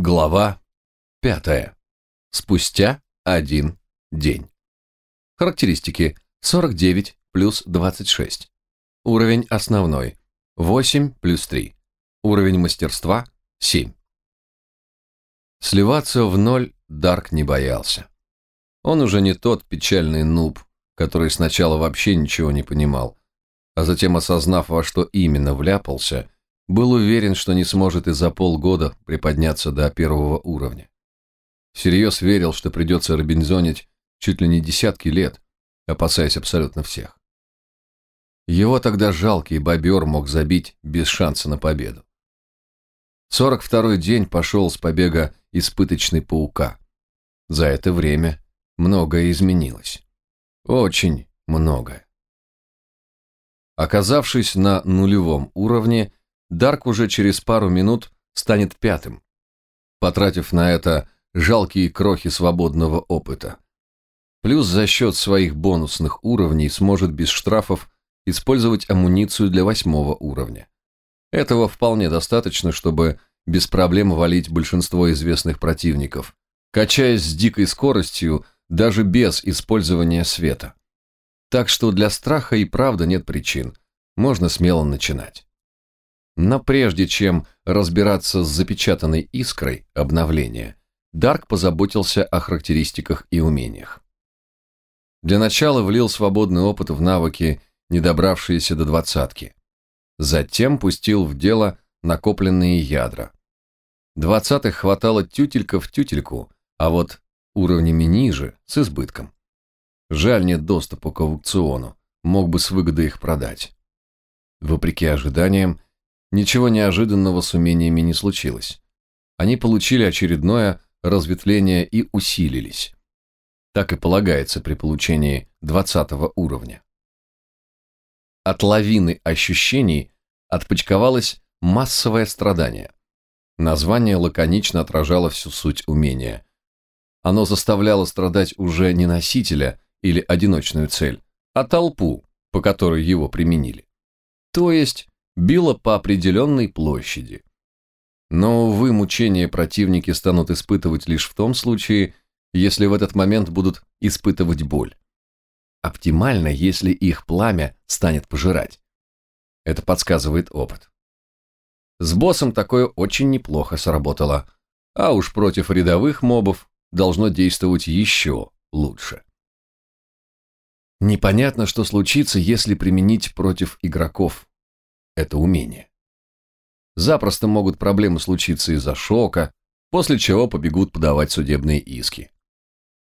Глава пятая. Спустя один день. Характеристики 49 плюс 26. Уровень основной 8 плюс 3. Уровень мастерства 7. Сливаться в ноль Дарк не боялся. Он уже не тот печальный нуб, который сначала вообще ничего не понимал, а затем, осознав, во что именно вляпался, был уверен, что не сможет и за полгода приподняться до первого уровня. Всерьез верил, что придется робинзонить чуть ли не десятки лет, опасаясь абсолютно всех. Его тогда жалкий бобер мог забить без шанса на победу. Сорок второй день пошел с побега испыточный паука. За это время многое изменилось. Очень многое. Оказавшись на нулевом уровне, Дарк уже через пару минут станет пятым, потратив на это жалкие крохи свободного опыта. Плюс за счет своих бонусных уровней сможет без штрафов использовать амуницию для восьмого уровня. Этого вполне достаточно, чтобы без проблем валить большинство известных противников, качаясь с дикой скоростью даже без использования света. Так что для страха и правда нет причин, можно смело начинать. Но прежде чем разбираться с запечатанной искрой обновления, Дарк позаботился о характеристиках и умениях. Для начала влил свободный опыт в навыки, не добравшиеся до двадцатки. Затем пустил в дело накопленные ядра. Двадцатых хватало тютелька в тютельку, а вот уровнями ниже с избытком. Жаль нет доступа к аукциону, мог бы с выгодой их продать. Вопреки ожиданиям, Ничего неожиданного с умениями не случилось. Они получили очередное разветвление и усилились. Так и полагается при получении 20 уровня. От лавины ощущений отпочковалось массовое страдание. Название лаконично отражало всю суть умения. Оно заставляло страдать уже не носителя или одиночную цель, а толпу, по которой его применили. То есть било по определенной площади. Но, увы, мучения противники станут испытывать лишь в том случае, если в этот момент будут испытывать боль. Оптимально, если их пламя станет пожирать. Это подсказывает опыт. С боссом такое очень неплохо сработало, а уж против рядовых мобов должно действовать еще лучше. Непонятно, что случится, если применить против игроков это умение. Запросто могут проблемы случиться из-за шока, после чего побегут подавать судебные иски.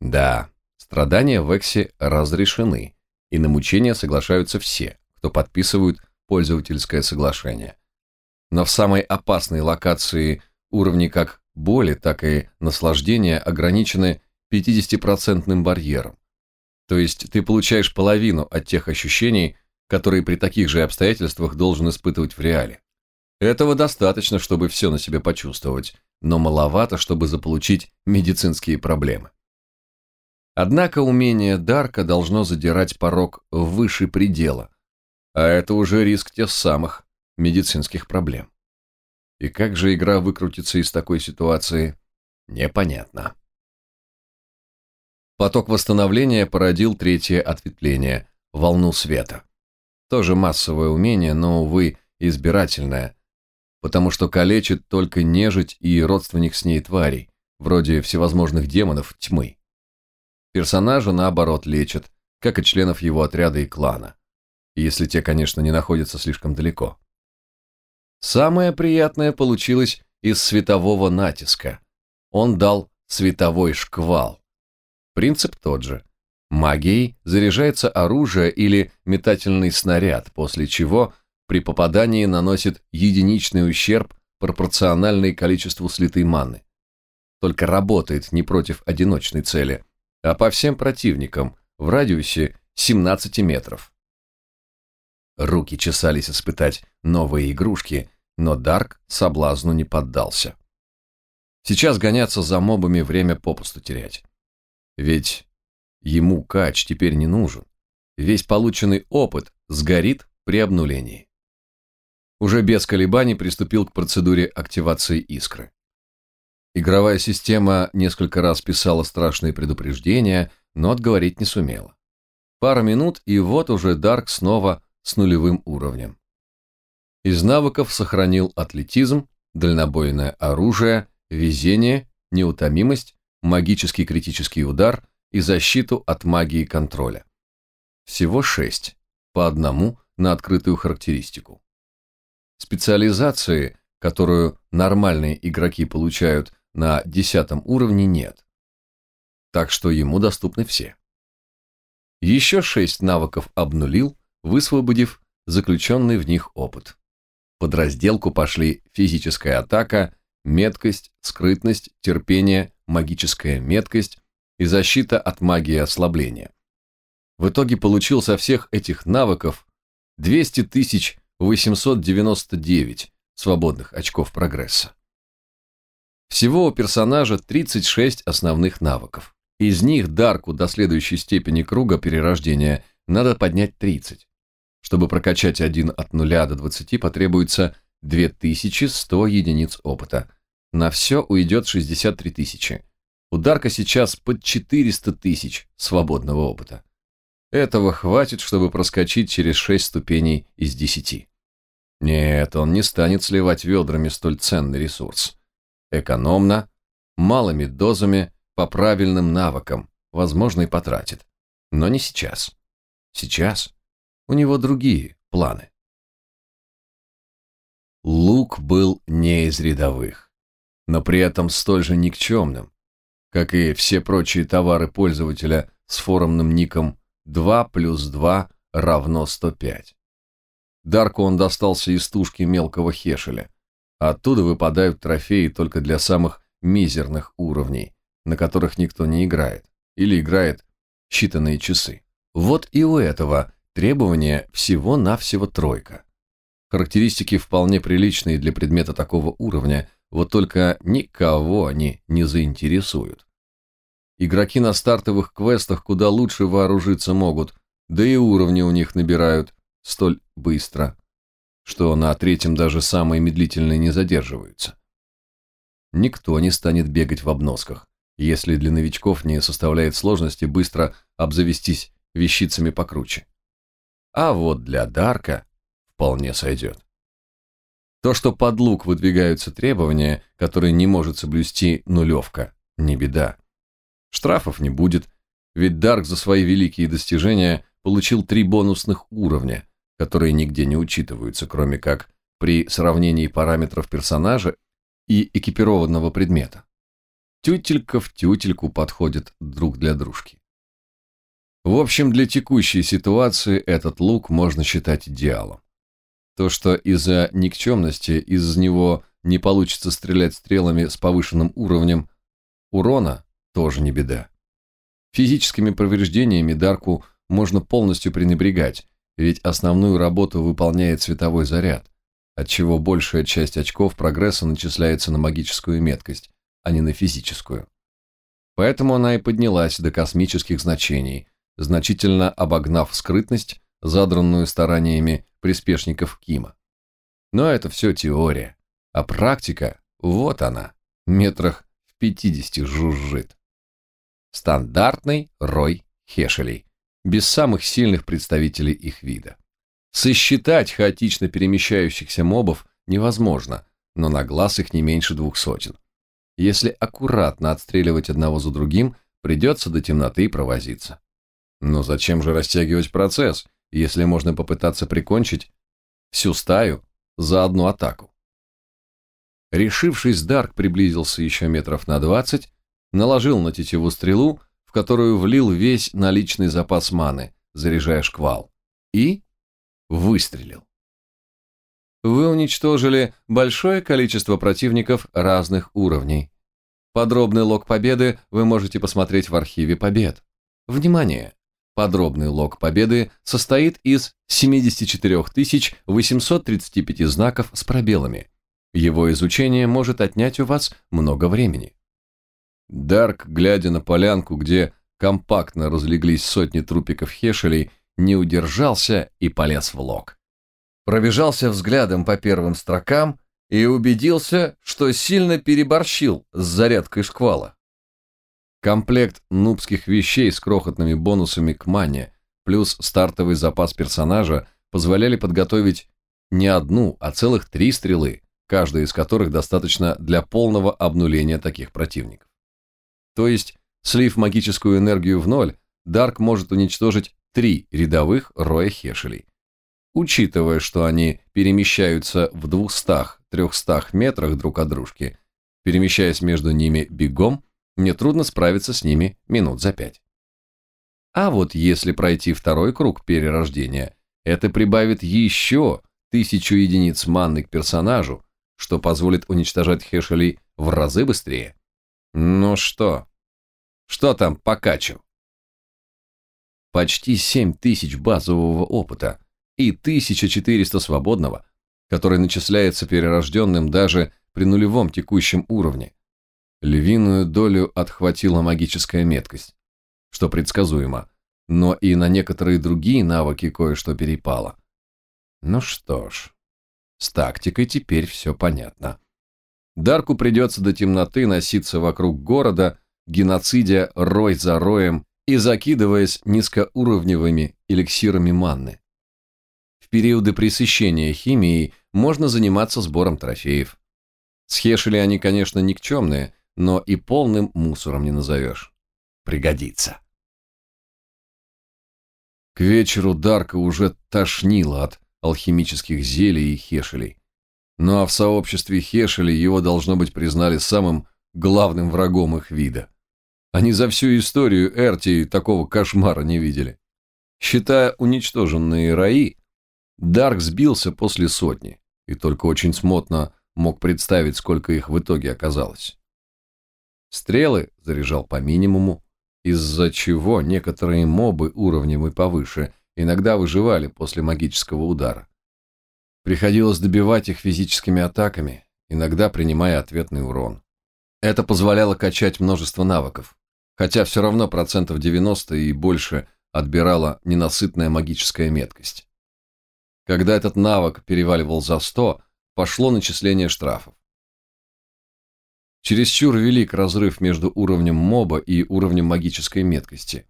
Да, страдания в Эксе разрешены, и на мучения соглашаются все, кто подписывают пользовательское соглашение. Но в самой опасной локации уровни как боли, так и наслаждения ограничены 50% барьером. То есть ты получаешь половину от тех ощущений, которые при таких же обстоятельствах должен испытывать в реале. Этого достаточно, чтобы все на себе почувствовать, но маловато, чтобы заполучить медицинские проблемы. Однако умение Дарка должно задирать порог выше предела, а это уже риск тех самых медицинских проблем. И как же игра выкрутится из такой ситуации, непонятно. Поток восстановления породил третье ответвление – волну света. Тоже массовое умение, но, увы, избирательное, потому что калечит только нежить и родственник с ней тварей, вроде всевозможных демонов тьмы. Персонажа, наоборот, лечит, как и членов его отряда и клана, если те, конечно, не находятся слишком далеко. Самое приятное получилось из светового натиска. Он дал световой шквал. Принцип тот же – Магией заряжается оружие или метательный снаряд, после чего при попадании наносит единичный ущерб, пропорциональный количеству слитой маны. Только работает не против одиночной цели, а по всем противникам в радиусе 17 метров. Руки чесались испытать новые игрушки, но Дарк соблазну не поддался. Сейчас гоняться за мобами время попусту терять. Ведь Ему кач теперь не нужен. Весь полученный опыт сгорит при обнулении. Уже без колебаний приступил к процедуре активации искры. Игровая система несколько раз писала страшные предупреждения, но отговорить не сумела. Пара минут, и вот уже Дарк снова с нулевым уровнем. Из навыков сохранил атлетизм, дальнобойное оружие, везение, неутомимость, магический критический удар и защиту от магии контроля. Всего шесть, по одному на открытую характеристику. Специализации, которую нормальные игроки получают на десятом уровне, нет. Так что ему доступны все. Еще шесть навыков обнулил, высвободив заключенный в них опыт. Под разделку пошли физическая атака, меткость, скрытность, терпение, магическая меткость и защита от магии ослабления. В итоге получил со всех этих навыков 200 899 свободных очков прогресса. Всего у персонажа 36 основных навыков. Из них Дарку до следующей степени круга перерождения надо поднять 30. Чтобы прокачать один от 0 до 20 потребуется 2100 единиц опыта. На все уйдет 63 тысячи. У Дарка сейчас под 400 тысяч свободного опыта. Этого хватит, чтобы проскочить через 6 ступеней из 10. Нет, он не станет сливать ведрами столь ценный ресурс. Экономно, малыми дозами, по правильным навыкам, возможно, и потратит. Но не сейчас. Сейчас у него другие планы. Лук был не из рядовых, но при этом столь же никчемным, как и все прочие товары пользователя с форумным ником 2 плюс 2 равно 105. Дарку он достался из тушки мелкого хешеля. Оттуда выпадают трофеи только для самых мизерных уровней, на которых никто не играет, или играет считанные часы. Вот и у этого требования всего-навсего тройка. Характеристики вполне приличные для предмета такого уровня, вот только никого они не заинтересуют. Игроки на стартовых квестах куда лучше вооружиться могут, да и уровни у них набирают столь быстро, что на третьем даже самые медлительные не задерживаются. Никто не станет бегать в обносках, если для новичков не составляет сложности быстро обзавестись вещицами покруче. А вот для Дарка вполне сойдет. То, что под лук выдвигаются требования, которые не может соблюсти нулевка, не беда. Штрафов не будет, ведь Дарк за свои великие достижения получил три бонусных уровня, которые нигде не учитываются, кроме как при сравнении параметров персонажа и экипированного предмета. Тютелька в тютельку подходят друг для дружки. В общем, для текущей ситуации этот лук можно считать идеалом. То, что из-за никчемности из него не получится стрелять стрелами с повышенным уровнем урона, тоже не беда. Физическими повреждениями Дарку можно полностью пренебрегать, ведь основную работу выполняет световой заряд, отчего большая часть очков прогресса начисляется на магическую меткость, а не на физическую. Поэтому она и поднялась до космических значений, значительно обогнав скрытность, задранную стараниями приспешников Кима. Но это все теория, а практика, вот она, метрах в пятидесяти жужжит. Стандартный рой хешелей без самых сильных представителей их вида. Сосчитать хаотично перемещающихся мобов невозможно, но на глаз их не меньше двух сотен. Если аккуратно отстреливать одного за другим, придется до темноты провозиться. Но зачем же растягивать процесс, если можно попытаться прикончить всю стаю за одну атаку? Решившись, Дарк приблизился еще метров на двадцать, наложил на тетиву стрелу которую влил весь наличный запас маны, заряжая шквал, и выстрелил. Вы уничтожили большое количество противников разных уровней. Подробный лог победы вы можете посмотреть в архиве побед. Внимание! Подробный лог победы состоит из 74 835 знаков с пробелами. Его изучение может отнять у вас много времени. Дарк, глядя на полянку, где компактно разлеглись сотни трупиков хешелей, не удержался и полез в лог. Пробежался взглядом по первым строкам и убедился, что сильно переборщил с зарядкой шквала. Комплект нубских вещей с крохотными бонусами к мане плюс стартовый запас персонажа позволяли подготовить не одну, а целых три стрелы, каждая из которых достаточно для полного обнуления таких противников. То есть, слив магическую энергию в ноль, Дарк может уничтожить три рядовых роя Хешелей. Учитывая, что они перемещаются в 200-300 метрах друг от дружки, перемещаясь между ними бегом, мне трудно справиться с ними минут за пять. А вот если пройти второй круг перерождения, это прибавит еще тысячу единиц манны к персонажу, что позволит уничтожать Хешелей в разы быстрее. Ну что? Что там по качу? Почти 7000 базового опыта и 1400 свободного, который начисляется перерожденным даже при нулевом текущем уровне. Львиную долю отхватила магическая меткость, что предсказуемо, но и на некоторые другие навыки кое-что перепало. Ну что ж, с тактикой теперь все понятно. Дарку придется до темноты носиться вокруг города, геноцидя рой за роем и закидываясь низкоуровневыми эликсирами манны. В периоды пресыщения химией можно заниматься сбором трофеев. Схешили они, конечно, никчемные, но и полным мусором не назовешь. Пригодится. К вечеру Дарка уже тошнило от алхимических зелий и хешелей. Ну а в сообществе хешелей его, должно быть, признали самым главным врагом их вида. Они за всю историю Эрти такого кошмара не видели. Считая уничтоженные раи, Дарк сбился после сотни, и только очень смотно мог представить, сколько их в итоге оказалось. Стрелы заряжал по минимуму, из-за чего некоторые мобы уровнем и повыше иногда выживали после магического удара. Приходилось добивать их физическими атаками, иногда принимая ответный урон. Это позволяло качать множество навыков, хотя все равно процентов 90 и больше отбирала ненасытная магическая меткость. Когда этот навык переваливал за 100, пошло начисление штрафов. Чересчур велик разрыв между уровнем моба и уровнем магической меткости.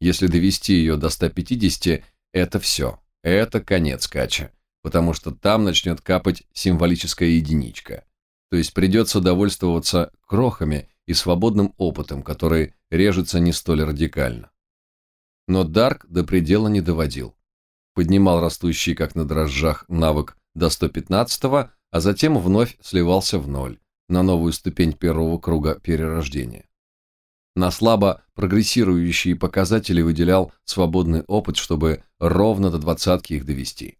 Если довести ее до 150, это все. Это конец кача, потому что там начнет капать символическая единичка. То есть придется довольствоваться крохами и свободным опытом, который режется не столь радикально. Но Дарк до предела не доводил. Поднимал растущий, как на дрожжах, навык до 115 а затем вновь сливался в ноль на новую ступень первого круга перерождения. На слабо прогрессирующие показатели выделял свободный опыт, чтобы ровно до двадцатки их довести.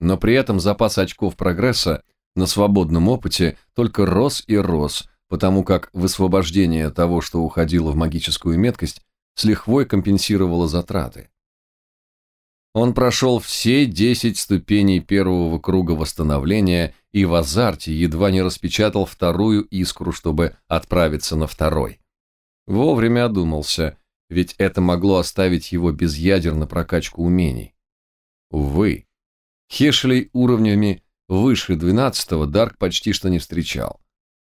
Но при этом запас очков прогресса на свободном опыте только рос и рос, потому как высвобождение того, что уходило в магическую меткость, с лихвой компенсировало затраты. Он прошел все 10 ступеней первого круга восстановления и в азарте едва не распечатал вторую искру, чтобы отправиться на второй. Вовремя одумался, ведь это могло оставить его без ядер на прокачку умений. Увы, Хешелей уровнями выше 12-го Дарк почти что не встречал,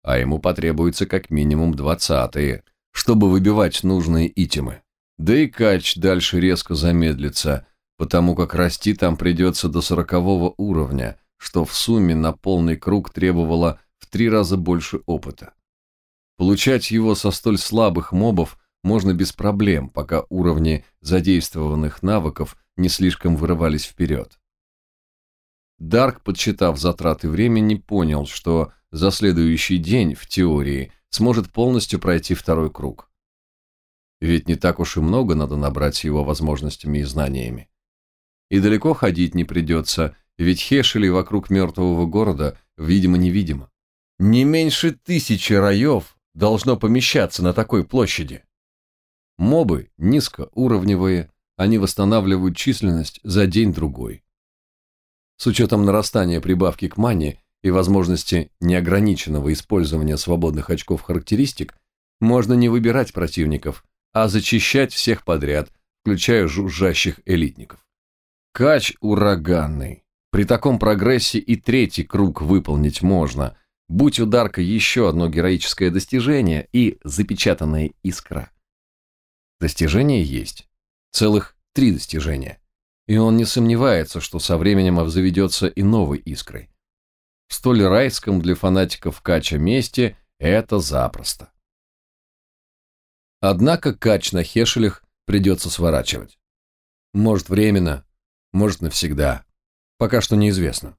а ему потребуется как минимум 20-е, чтобы выбивать нужные итемы. Да и кач дальше резко замедлится – потому как расти там придется до сорокового уровня, что в сумме на полный круг требовало в три раза больше опыта. Получать его со столь слабых мобов можно без проблем, пока уровни задействованных навыков не слишком вырывались вперед. Дарк, подсчитав затраты времени, понял, что за следующий день, в теории, сможет полностью пройти второй круг. Ведь не так уж и много надо набрать его возможностями и знаниями. И далеко ходить не придется, ведь Хешели вокруг мертвого города видимо-невидимо. Не меньше тысячи раев должно помещаться на такой площади. Мобы низкоуровневые, они восстанавливают численность за день-другой. С учетом нарастания прибавки к мане и возможности неограниченного использования свободных очков характеристик, можно не выбирать противников, а зачищать всех подряд, включая жужжащих элитников. Кач ураганный. При таком прогрессе и третий круг выполнить можно. Будь у Дарка еще одно героическое достижение и запечатанная искра. Достижение есть. Целых три достижения. И он не сомневается, что со временем обзаведется и новой искрой. В столь райском для фанатиков Кача месте это запросто. Однако Кач на Хешелях придется сворачивать. Может, временно, может, навсегда. Пока что неизвестно.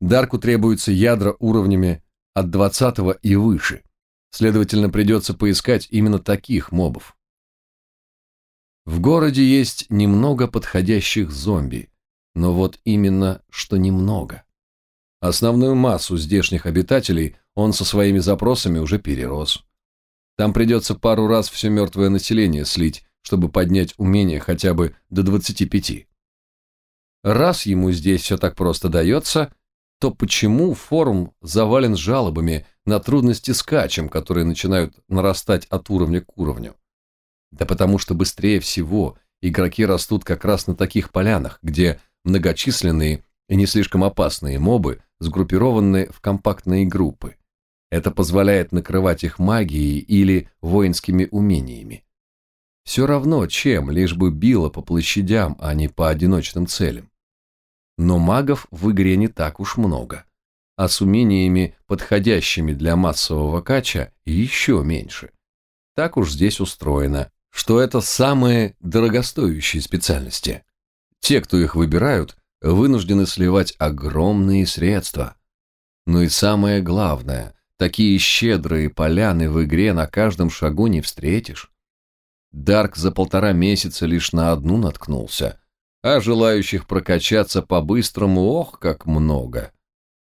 Дарку требуются ядра уровнями от 20 и выше. Следовательно, придется поискать именно таких мобов. В городе есть немного подходящих зомби, но вот именно что немного. Основную массу здешних обитателей он со своими запросами уже перерос. Там придется пару раз все мертвое население слить, чтобы поднять умение хотя бы до 25. Раз ему здесь все так просто дается, то почему форум завален жалобами на трудности с качем, которые начинают нарастать от уровня к уровню? Да потому что быстрее всего игроки растут как раз на таких полянах, где многочисленные и не слишком опасные мобы сгруппированы в компактные группы. Это позволяет накрывать их магией или воинскими умениями. Все равно чем, лишь бы било по площадям, а не по одиночным целям. Но магов в игре не так уж много, а с умениями, подходящими для массового кача, еще меньше. Так уж здесь устроено, что это самые дорогостоящие специальности. Те, кто их выбирают, вынуждены сливать огромные средства. Ну и самое главное, такие щедрые поляны в игре на каждом шагу не встретишь. Дарк за полтора месяца лишь на одну наткнулся, а желающих прокачаться по-быстрому, ох, как много.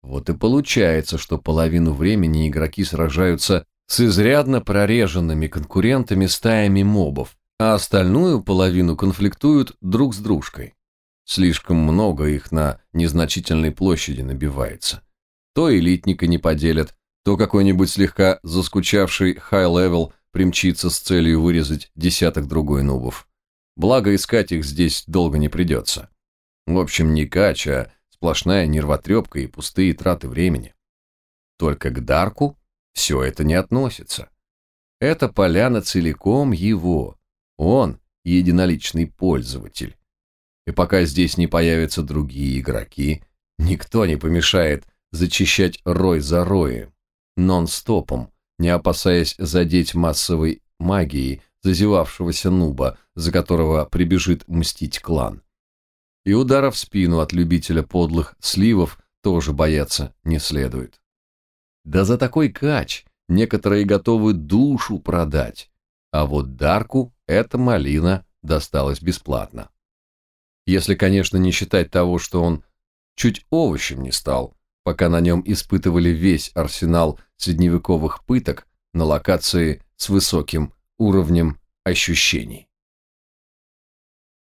Вот и получается, что половину времени игроки сражаются с изрядно прореженными конкурентами стаями мобов, а остальную половину конфликтуют друг с дружкой. Слишком много их на незначительной площади набивается. То элитника не поделят, то какой-нибудь слегка заскучавший high-level примчится с целью вырезать десяток другой нубов. Благо искать их здесь долго не придется. В общем, не кач, а сплошная нервотрепка и пустые траты времени. Только к Дарку все это не относится. Эта поляна целиком его. Он единоличный пользователь. И пока здесь не появятся другие игроки, никто не помешает зачищать рой за роем, нон-стопом, не опасаясь задеть массовой магией зазевавшегося нуба, за которого прибежит мстить клан. И удара в спину от любителя подлых сливов тоже бояться не следует. Да за такой кач некоторые готовы душу продать, а вот Дарку эта малина досталась бесплатно. Если, конечно, не считать того, что он чуть овощем не стал, пока на нем испытывали весь арсенал средневековых пыток на локации с высоким уровнем ощущений.